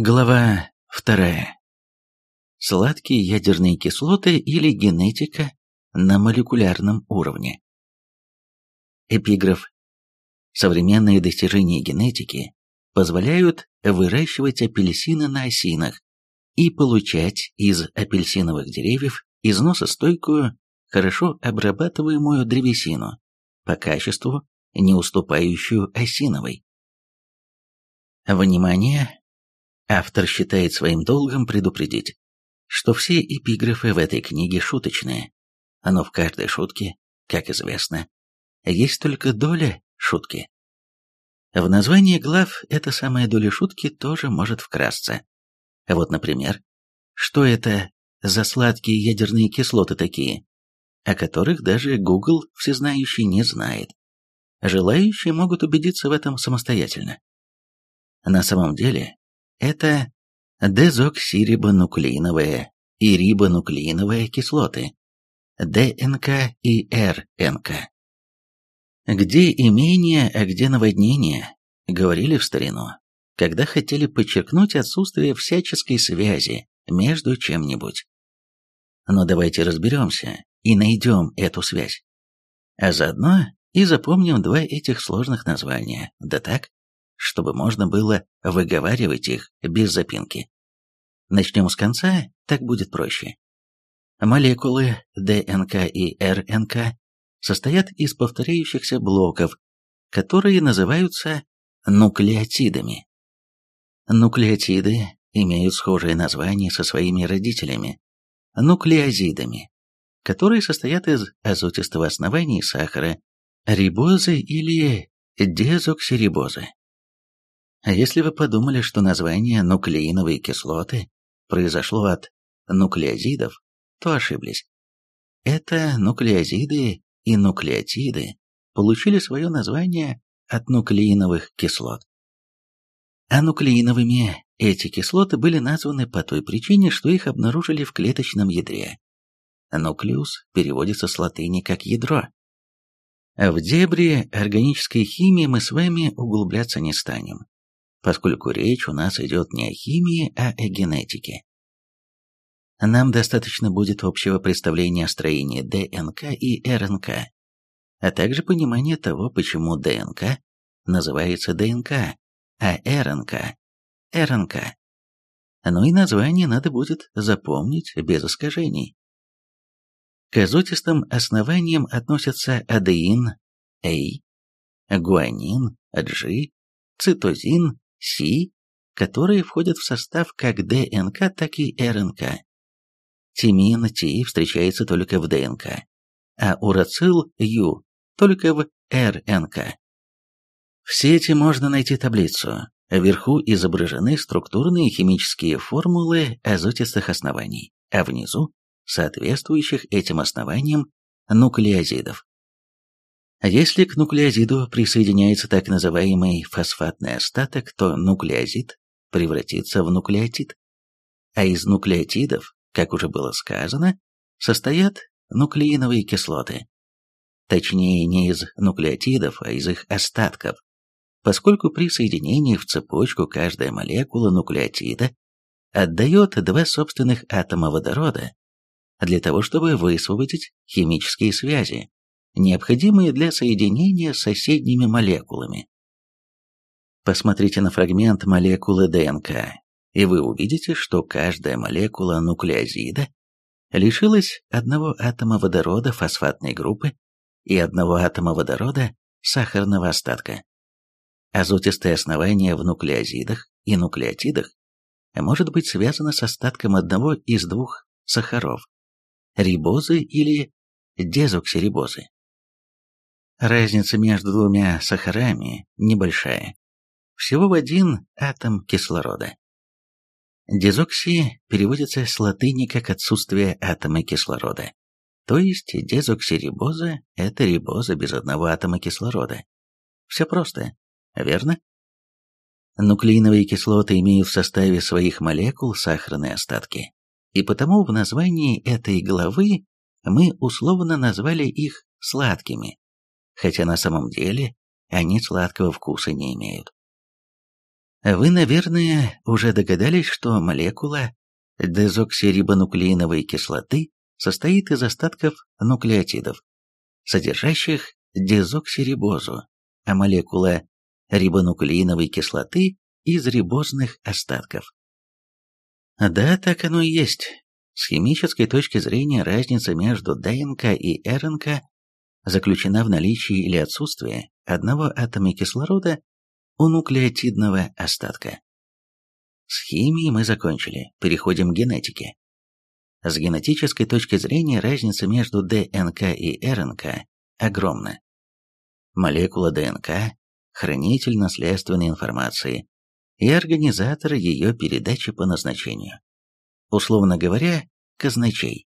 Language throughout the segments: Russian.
Глава вторая. Сладкие ядерные кислоты или генетика на молекулярном уровне. Эпиграф. Современные достижения генетики позволяют выращивать апельсины на осинах и получать из апельсиновых деревьев износостойкую, хорошо обрабатываемую древесину, по качеству не уступающую осиновой. Внимание! Автор считает своим долгом предупредить, что все эпиграфы в этой книге шуточные, но в каждой шутке, как известно, есть только доля шутки. В названии глав эта самая доля шутки тоже может вкрасться. Вот, например, что это за сладкие ядерные кислоты такие, о которых даже Google всезнающий не знает. Желающие могут убедиться в этом самостоятельно. На самом деле, это дезоксирибонуклеиновая и рибонуклеиновые кислоты, ДНК и РНК. Где имение, а где наводнение, говорили в старину, когда хотели подчеркнуть отсутствие всяческой связи между чем-нибудь. Но давайте разберемся и найдем эту связь. А заодно и запомним два этих сложных названия, да так, чтобы можно было выговаривать их без запинки. Начнем с конца, так будет проще. Молекулы ДНК и РНК состоят из повторяющихся блоков, которые называются нуклеотидами. Нуклеотиды имеют схожее название со своими родителями – нуклеозидами, которые состоят из азотистого основания сахара, рибозы или дезоксирибозы. А если вы подумали, что название нуклеиновые кислоты произошло от нуклеозидов, то ошиблись. Это нуклеозиды и нуклеотиды получили свое название от нуклеиновых кислот. А нуклеиновыми эти кислоты были названы по той причине, что их обнаружили в клеточном ядре. Нуклеус переводится с латыни как «ядро». В дебри органической химии мы с вами углубляться не станем поскольку речь у нас идет не о химии, а о генетике. Нам достаточно будет общего представления о строении ДНК и РНК, а также понимания того, почему ДНК называется ДНК, а РНК – РНК. Ну и название надо будет запомнить без искажений. К азотистым основаниям относятся адеин, А, гуанин, G, цитозин, Си, которые входят в состав как ДНК, так и РНК. Тимин Ти встречается только в ДНК, а урацил Ю только в РНК. В сети можно найти таблицу. Вверху изображены структурные химические формулы азотистых оснований, а внизу соответствующих этим основаниям нуклеозидов. Если к нуклеозиду присоединяется так называемый фосфатный остаток, то нуклеозид превратится в нуклеотид. А из нуклеотидов, как уже было сказано, состоят нуклеиновые кислоты. Точнее, не из нуклеотидов, а из их остатков, поскольку при соединении в цепочку каждая молекула нуклеотида отдает два собственных атома водорода для того, чтобы высвободить химические связи необходимые для соединения с соседними молекулами. Посмотрите на фрагмент молекулы ДНК, и вы увидите, что каждая молекула нуклеозида лишилась одного атома водорода фосфатной группы и одного атома водорода сахарного остатка. Азотистое основание в нуклеозидах и нуклеотидах может быть связано с остатком одного из двух сахаров – рибозы или дезоксирибозы. Разница между двумя сахарами небольшая. Всего в один атом кислорода. Дезокси переводится с латыни как отсутствие атома кислорода. То есть дезоксирибоза – это рибоза без одного атома кислорода. Все просто, верно? Нуклеиновые кислоты имеют в составе своих молекул сахарные остатки. И потому в названии этой главы мы условно назвали их сладкими хотя на самом деле они сладкого вкуса не имеют. Вы, наверное, уже догадались, что молекула дезоксирибонуклеиновой кислоты состоит из остатков нуклеотидов, содержащих дезоксирибозу, а молекула рибонуклеиновой кислоты из рибозных остатков. Да, так оно и есть. С химической точки зрения разница между ДНК и РНК заключена в наличии или отсутствии одного атома кислорода у нуклеотидного остатка. С химией мы закончили, переходим к генетике. С генетической точки зрения разница между ДНК и РНК огромна. Молекула ДНК – хранитель наследственной информации и организатор ее передачи по назначению. Условно говоря, казначей.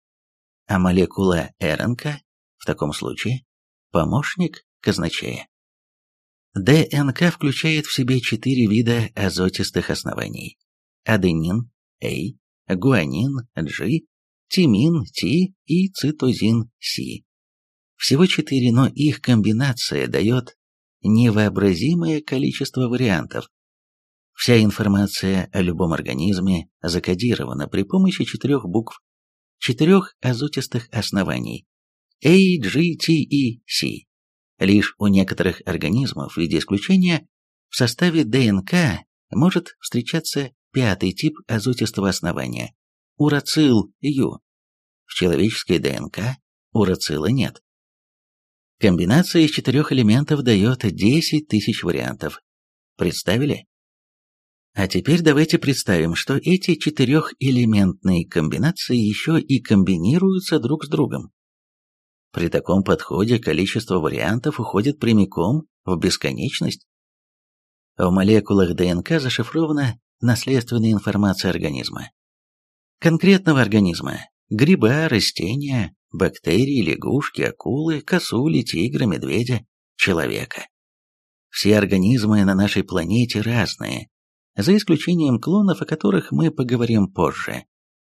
А молекула РНК в таком случае – помощник казначея. ДНК включает в себе четыре вида азотистых оснований. Аденин – А, гуанин – G, тимин – Т и цитозин – С. Всего четыре, но их комбинация дает невообразимое количество вариантов. Вся информация о любом организме закодирована при помощи четырех букв, четырех азотистых оснований A, G, T и C. Лишь у некоторых организмов, в виде исключения, в составе ДНК может встречаться пятый тип азотистого основания – урацил-Ю. В человеческой ДНК урацила нет. Комбинация из четырех элементов дает 10 тысяч вариантов. Представили? А теперь давайте представим, что эти четырехэлементные комбинации еще и комбинируются друг с другом. При таком подходе количество вариантов уходит прямиком в бесконечность. В молекулах ДНК зашифрована наследственная информация организма. Конкретного организма – гриба, растения, бактерии, лягушки, акулы, косули, тигра, медведя, человека. Все организмы на нашей планете разные, за исключением клонов, о которых мы поговорим позже.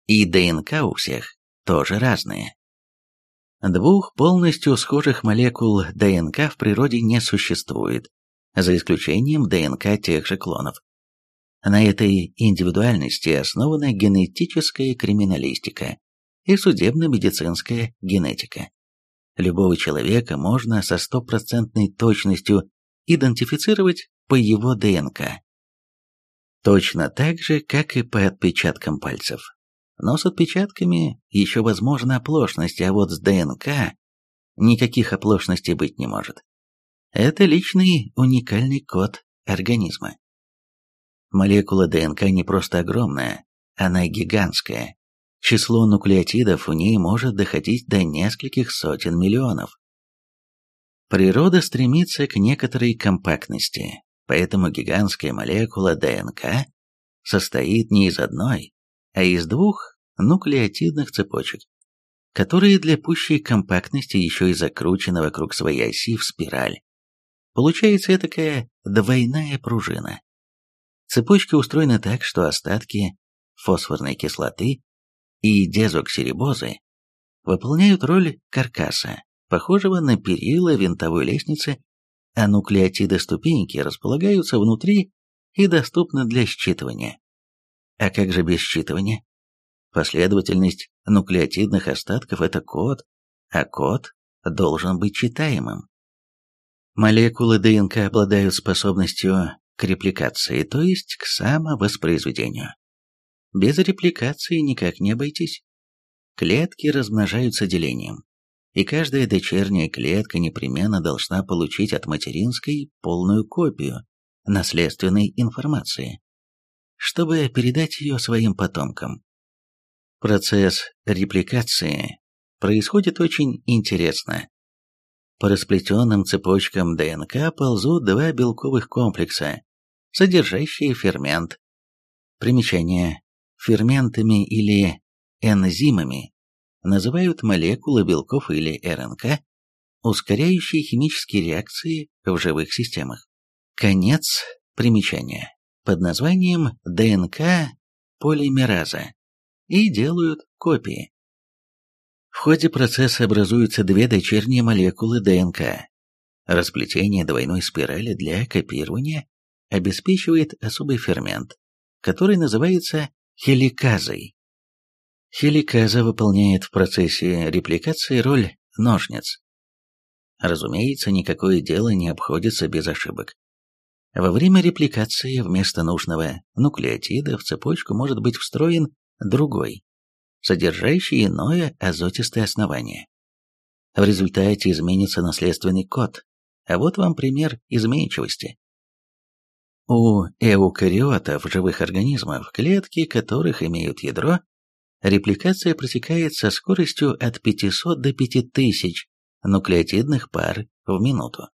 И ДНК у всех тоже разные. Двух полностью схожих молекул ДНК в природе не существует, за исключением ДНК тех же клонов. На этой индивидуальности основана генетическая криминалистика и судебно-медицинская генетика. Любого человека можно со стопроцентной точностью идентифицировать по его ДНК. Точно так же, как и по отпечаткам пальцев. Но с отпечатками еще возможна оплошность, а вот с ДНК никаких оплошностей быть не может. Это личный уникальный код организма. Молекула ДНК не просто огромная, она гигантская. Число нуклеотидов в ней может доходить до нескольких сотен миллионов. Природа стремится к некоторой компактности, поэтому гигантская молекула ДНК состоит не из одной, а из двух нуклеотидных цепочек, которые для пущей компактности еще и закручены вокруг своей оси в спираль. Получается такая двойная пружина. Цепочки устроены так, что остатки фосфорной кислоты и дезоксирибозы выполняют роль каркаса, похожего на перила винтовой лестницы, а нуклеотиды ступеньки располагаются внутри и доступны для считывания. А как же без считывания? Последовательность нуклеотидных остатков – это код, а код должен быть читаемым. Молекулы ДНК обладают способностью к репликации, то есть к самовоспроизведению. Без репликации никак не обойтись. Клетки размножаются делением, и каждая дочерняя клетка непременно должна получить от материнской полную копию наследственной информации чтобы передать ее своим потомкам. Процесс репликации происходит очень интересно. По расплетенным цепочкам ДНК ползут два белковых комплекса, содержащие фермент. Примечание. Ферментами или энзимами называют молекулы белков или РНК, ускоряющие химические реакции в живых системах. Конец примечания под названием ДНК полимераза и делают копии. В ходе процесса образуются две дочерние молекулы ДНК. Расплетение двойной спирали для копирования обеспечивает особый фермент, который называется хеликазой. Хеликаза выполняет в процессе репликации роль ножниц. Разумеется, никакое дело не обходится без ошибок. Во время репликации вместо нужного нуклеотида в цепочку может быть встроен другой, содержащий иное азотистое основание. В результате изменится наследственный код, а вот вам пример изменчивости. У эукариотов живых организмов, клетки которых имеют ядро, репликация протекает со скоростью от 500 до 5000 нуклеотидных пар в минуту.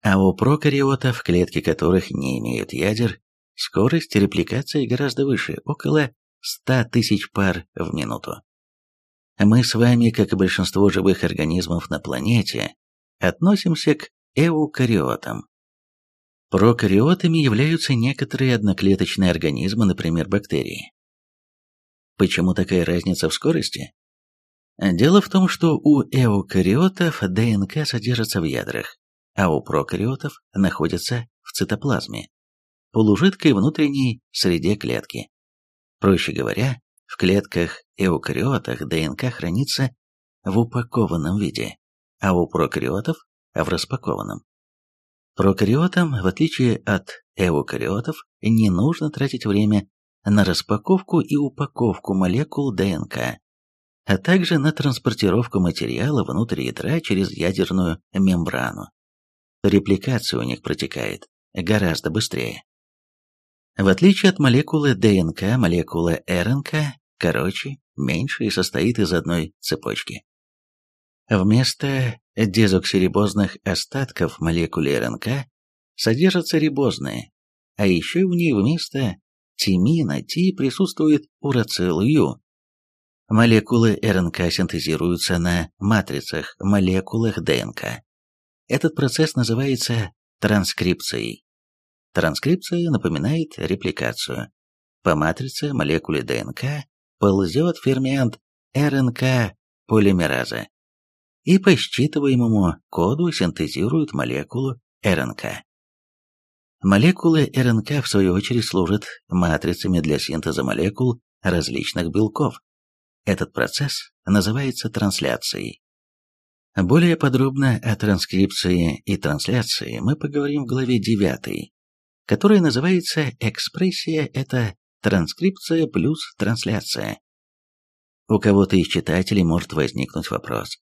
А у прокариотов, клетки которых не имеют ядер, скорость репликации гораздо выше, около 100 тысяч пар в минуту. Мы с вами, как и большинство живых организмов на планете, относимся к эукариотам. Прокариотами являются некоторые одноклеточные организмы, например, бактерии. Почему такая разница в скорости? Дело в том, что у эукариотов ДНК содержится в ядрах, а у прокариотов находится в цитоплазме, полужидкой внутренней среде клетки. Проще говоря, в клетках эукариотах ДНК хранится в упакованном виде, а у прокариотов – в распакованном. Прокариотам, в отличие от эукариотов, не нужно тратить время на распаковку и упаковку молекул ДНК, а также на транспортировку материала внутрь ядра через ядерную мембрану. Репликация у них протекает гораздо быстрее. В отличие от молекулы ДНК, молекула РНК короче, меньше и состоит из одной цепочки. Вместо дезоксирибозных остатков молекулы РНК содержатся рибозные, а еще в ней вместо тимина Ти присутствует урацил Ю. Молекулы РНК синтезируются на матрицах молекулах ДНК. Этот процесс называется транскрипцией. Транскрипция напоминает репликацию. По матрице молекулы ДНК ползет фермент РНК полимераза и по считываемому коду синтезирует молекулу РНК. Молекулы РНК, в свою очередь, служат матрицами для синтеза молекул различных белков. Этот процесс называется трансляцией. Более подробно о транскрипции и трансляции мы поговорим в главе 9, которая называется «Экспрессия – это транскрипция плюс трансляция». У кого-то из читателей может возникнуть вопрос.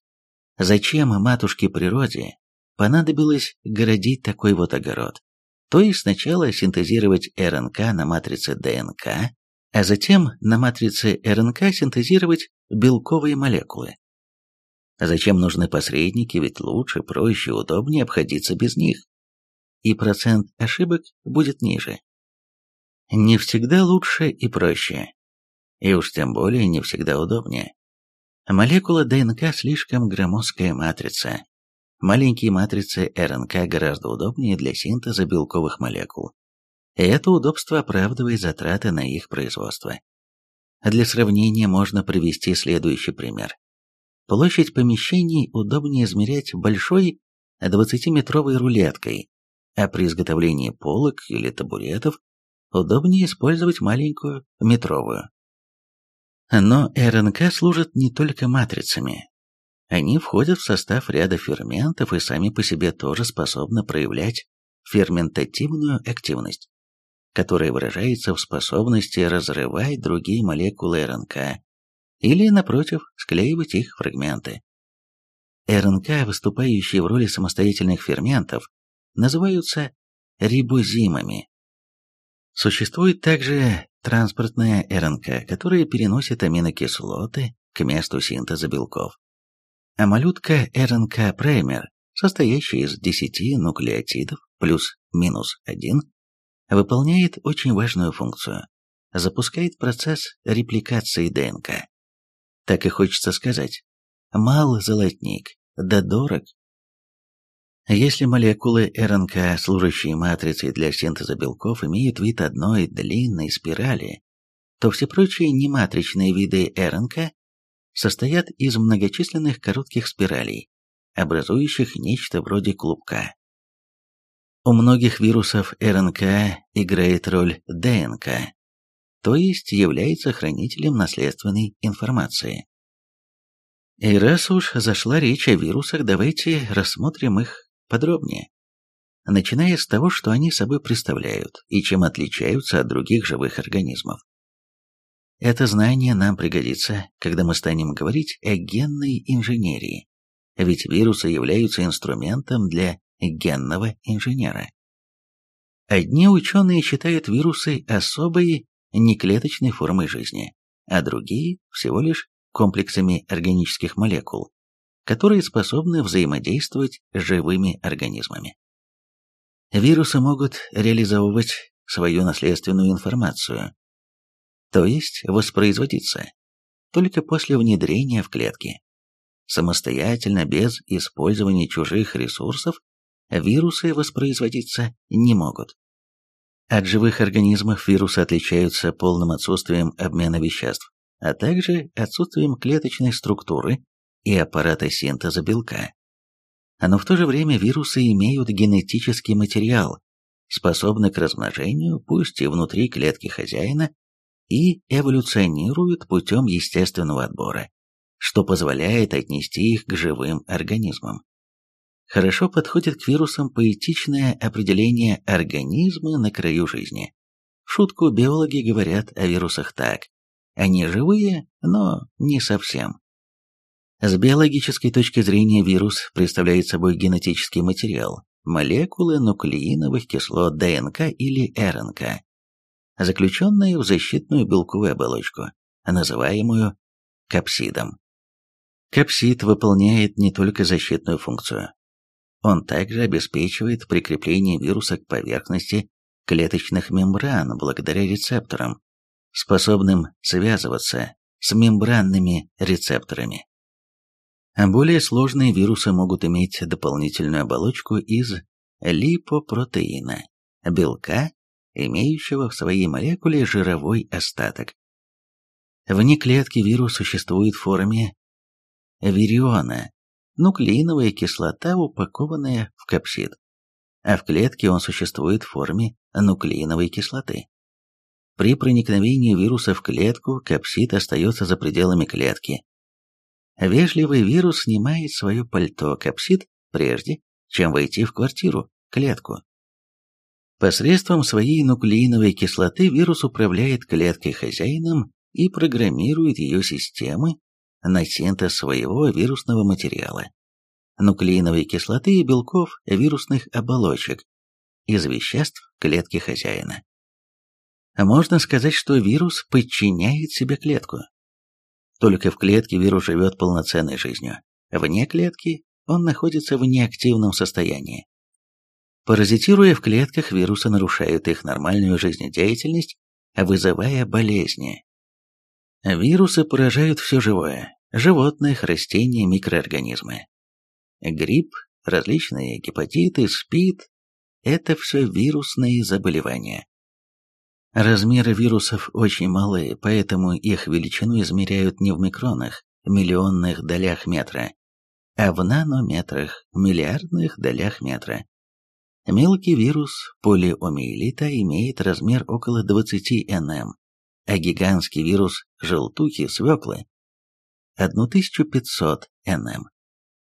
Зачем матушке природе понадобилось городить такой вот огород? То есть сначала синтезировать РНК на матрице ДНК, а затем на матрице РНК синтезировать белковые молекулы. Зачем нужны посредники, ведь лучше, проще, удобнее обходиться без них и процент ошибок будет ниже. Не всегда лучше и проще, и уж тем более не всегда удобнее. Молекула ДНК слишком громоздкая матрица. Маленькие матрицы РНК гораздо удобнее для синтеза белковых молекул. И это удобство оправдывает затраты на их производство. Для сравнения можно привести следующий пример. Площадь помещений удобнее измерять большой 20-метровой рулеткой, а при изготовлении полок или табуретов удобнее использовать маленькую метровую. Но РНК служат не только матрицами. Они входят в состав ряда ферментов и сами по себе тоже способны проявлять ферментативную активность, которая выражается в способности разрывать другие молекулы РНК или, напротив, склеивать их фрагменты. РНК, выступающие в роли самостоятельных ферментов, называются рибозимами. Существует также транспортная РНК, которая переносит аминокислоты к месту синтеза белков. А малютка РНК-праймер, состоящая из 10 нуклеотидов плюс-минус 1, выполняет очень важную функцию – запускает процесс репликации ДНК. Так и хочется сказать, мал золотник, да дорог если молекулы РНК, служащие матрицей для синтеза белков, имеют вид одной длинной спирали, то все прочие нематричные виды РНК состоят из многочисленных коротких спиралей, образующих нечто вроде клубка. У многих вирусов РНК играет роль ДНК, то есть является хранителем наследственной информации. И раз уж зашла речь о вирусах, давайте рассмотрим их подробнее. Начиная с того, что они собой представляют и чем отличаются от других живых организмов. Это знание нам пригодится, когда мы станем говорить о генной инженерии, ведь вирусы являются инструментом для генного инженера. Одни ученые считают вирусы особой неклеточной формой жизни, а другие всего лишь комплексами органических молекул, которые способны взаимодействовать с живыми организмами. Вирусы могут реализовывать свою наследственную информацию, то есть воспроизводиться, только после внедрения в клетки. Самостоятельно, без использования чужих ресурсов, вирусы воспроизводиться не могут. От живых организмов вирусы отличаются полным отсутствием обмена веществ, а также отсутствием клеточной структуры и аппарата синтеза белка. Но в то же время вирусы имеют генетический материал, способный к размножению, пусть и внутри клетки хозяина, и эволюционируют путем естественного отбора, что позволяет отнести их к живым организмам. Хорошо подходит к вирусам поэтичное определение организма на краю жизни. В шутку биологи говорят о вирусах так. Они живые, но не совсем. С биологической точки зрения вирус представляет собой генетический материал, молекулы нуклеиновых кислот ДНК или РНК, заключенные в защитную белковую оболочку, называемую капсидом. Капсид выполняет не только защитную функцию. Он также обеспечивает прикрепление вируса к поверхности клеточных мембран благодаря рецепторам, способным связываться с мембранными рецепторами. А более сложные вирусы могут иметь дополнительную оболочку из липопротеина, белка, имеющего в своей молекуле жировой остаток. Вне клетки вирус существует в форме вириона, нуклеиновая кислота, упакованная в капсид, а в клетке он существует в форме нуклеиновой кислоты. При проникновении вируса в клетку капсид остается за пределами клетки. Вежливый вирус снимает свое пальто капсид прежде, чем войти в квартиру, клетку. Посредством своей нуклеиновой кислоты вирус управляет клеткой хозяином и программирует ее системы на синтез своего вирусного материала, нуклеиновой кислоты и белков вирусных оболочек из веществ клетки хозяина. Можно сказать, что вирус подчиняет себе клетку. Только в клетке вирус живет полноценной жизнью. Вне клетки он находится в неактивном состоянии. Паразитируя в клетках, вирусы нарушают их нормальную жизнедеятельность, вызывая болезни. Вирусы поражают все живое – животных, растения, микроорганизмы. Грипп, различные гепатиты, СПИД – это все вирусные заболевания. Размеры вирусов очень малы, поэтому их величину измеряют не в микронах, миллионных долях метра, а в нанометрах, миллиардных долях метра. Мелкий вирус полиомиелита имеет размер около 20 нм, а гигантский вирус желтухи свеклы 1500 нм.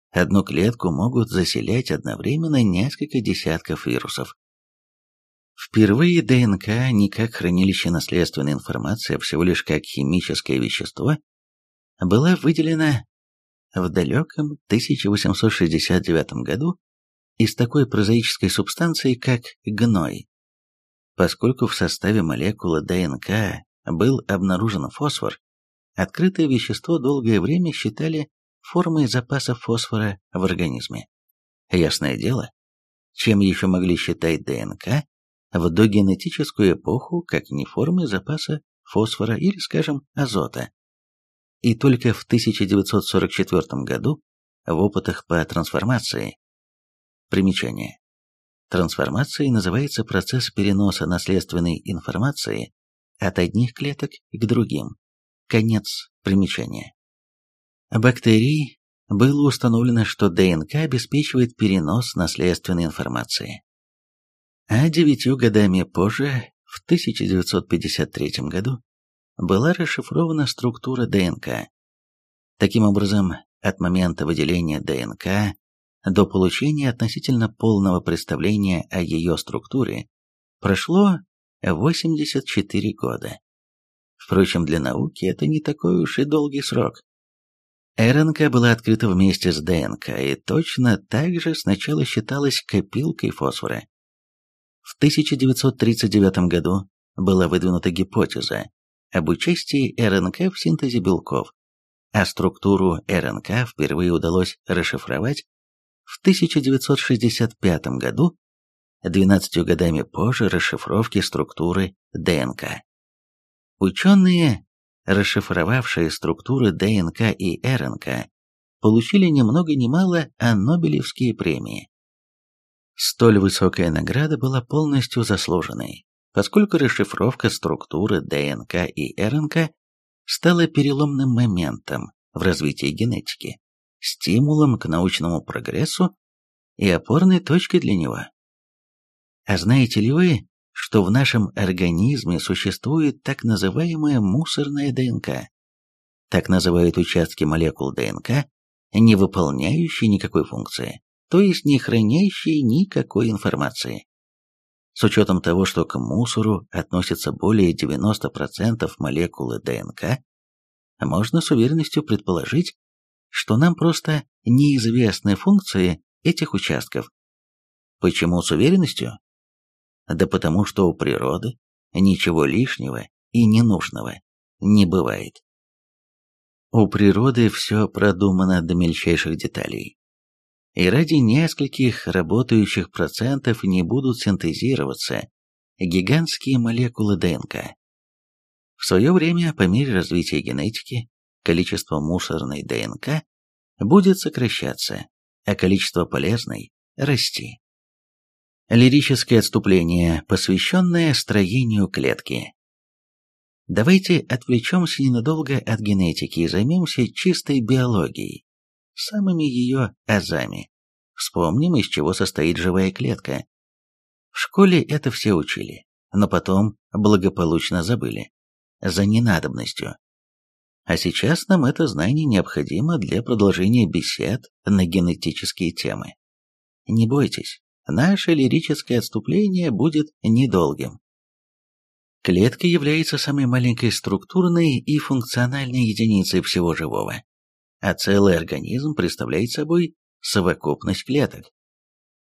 Одну клетку могут заселять одновременно несколько десятков вирусов. Впервые ДНК не как хранилище наследственной информации, а всего лишь как химическое вещество, была выделена в далеком 1869 году из такой прозаической субстанции, как гной. Поскольку в составе молекулы ДНК был обнаружен фосфор, открытое вещество долгое время считали формой запаса фосфора в организме. Ясное дело, чем еще могли считать ДНК, в догенетическую эпоху как не формы запаса фосфора или, скажем, азота. И только в 1944 году в опытах по трансформации Примечание. Трансформацией называется процесс переноса наследственной информации от одних клеток к другим. Конец примечания. Бактерий было установлено, что ДНК обеспечивает перенос наследственной информации. А девятью годами позже, в 1953 году, была расшифрована структура ДНК. Таким образом, от момента выделения ДНК до получения относительно полного представления о ее структуре прошло 84 года. Впрочем, для науки это не такой уж и долгий срок. РНК была открыта вместе с ДНК и точно так же сначала считалась копилкой фосфора. В 1939 году была выдвинута гипотеза об участии РНК в синтезе белков, а структуру РНК впервые удалось расшифровать в 1965 году, 12 годами позже расшифровки структуры ДНК. Ученые, расшифровавшие структуры ДНК и РНК, получили ни много ни мало, а Нобелевские премии. Столь высокая награда была полностью заслуженной, поскольку расшифровка структуры ДНК и РНК стала переломным моментом в развитии генетики стимулом к научному прогрессу и опорной точкой для него. А знаете ли вы, что в нашем организме существует так называемая мусорная ДНК? Так называют участки молекул ДНК, не выполняющие никакой функции, то есть не хранящие никакой информации. С учетом того, что к мусору относятся более 90% молекулы ДНК, можно с уверенностью предположить, что нам просто неизвестны функции этих участков. Почему с уверенностью? Да потому что у природы ничего лишнего и ненужного не бывает. У природы все продумано до мельчайших деталей. И ради нескольких работающих процентов не будут синтезироваться гигантские молекулы ДНК. В свое время, по мере развития генетики, количество мусорной ДНК будет сокращаться, а количество полезной – расти. Лирическое отступление, посвященное строению клетки. Давайте отвлечемся ненадолго от генетики и займемся чистой биологией, самыми ее азами. Вспомним, из чего состоит живая клетка. В школе это все учили, но потом благополучно забыли. За ненадобностью. А сейчас нам это знание необходимо для продолжения бесед на генетические темы. Не бойтесь, наше лирическое отступление будет недолгим. Клетка является самой маленькой структурной и функциональной единицей всего живого, а целый организм представляет собой совокупность клеток.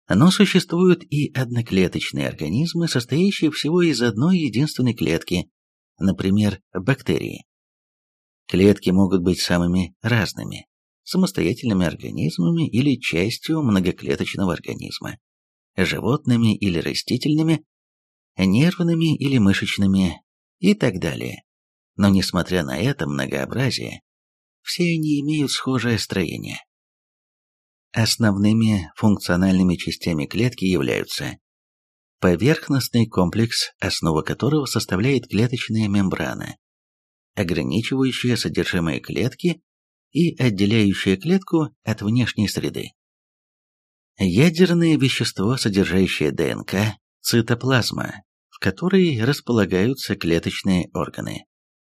Но существуют и одноклеточные организмы, состоящие всего из одной единственной клетки, например, бактерии. Клетки могут быть самыми разными, самостоятельными организмами или частью многоклеточного организма, животными или растительными, нервными или мышечными и так далее. Но несмотря на это многообразие, все они имеют схожее строение. Основными функциональными частями клетки являются поверхностный комплекс, основа которого составляет клеточная мембрана, ограничивающее содержимое клетки и отделяющее клетку от внешней среды. Ядерное вещество, содержащее ДНК, цитоплазма, в которой располагаются клеточные органы,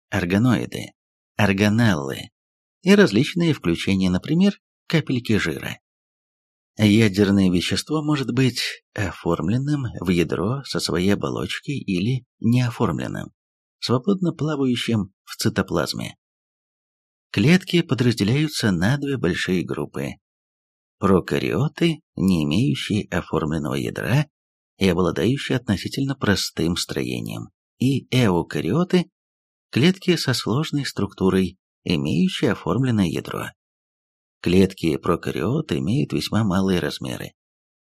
органоиды, органеллы и различные включения, например, капельки жира. Ядерное вещество может быть оформленным в ядро со своей оболочкой или неоформленным свободно плавающим в цитоплазме. Клетки подразделяются на две большие группы. Прокариоты, не имеющие оформленного ядра и обладающие относительно простым строением, и эукариоты, клетки со сложной структурой, имеющие оформленное ядро. Клетки прокариот имеют весьма малые размеры,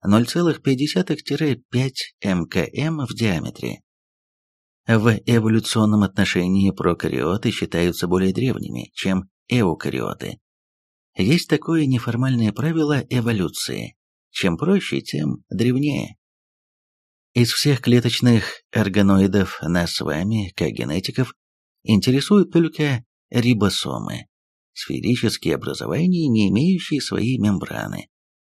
0,5-5 мкм в диаметре, в эволюционном отношении прокариоты считаются более древними, чем эукариоты. Есть такое неформальное правило эволюции. Чем проще, тем древнее. Из всех клеточных органоидов нас с вами, как генетиков, интересуют только рибосомы, сферические образования, не имеющие своей мембраны,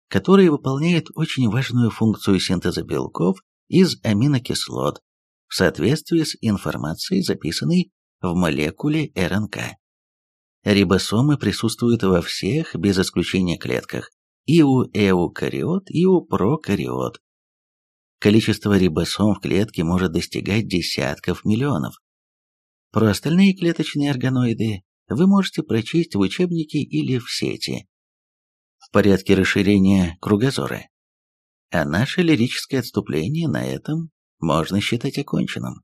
которые выполняют очень важную функцию синтеза белков из аминокислот в соответствии с информацией, записанной в молекуле РНК. Рибосомы присутствуют во всех, без исключения клетках, и у эукариот, и у прокариот. Количество рибосом в клетке может достигать десятков миллионов. Про остальные клеточные органоиды вы можете прочесть в учебнике или в сети. В порядке расширения кругозора. А наше лирическое отступление на этом можно считать оконченным.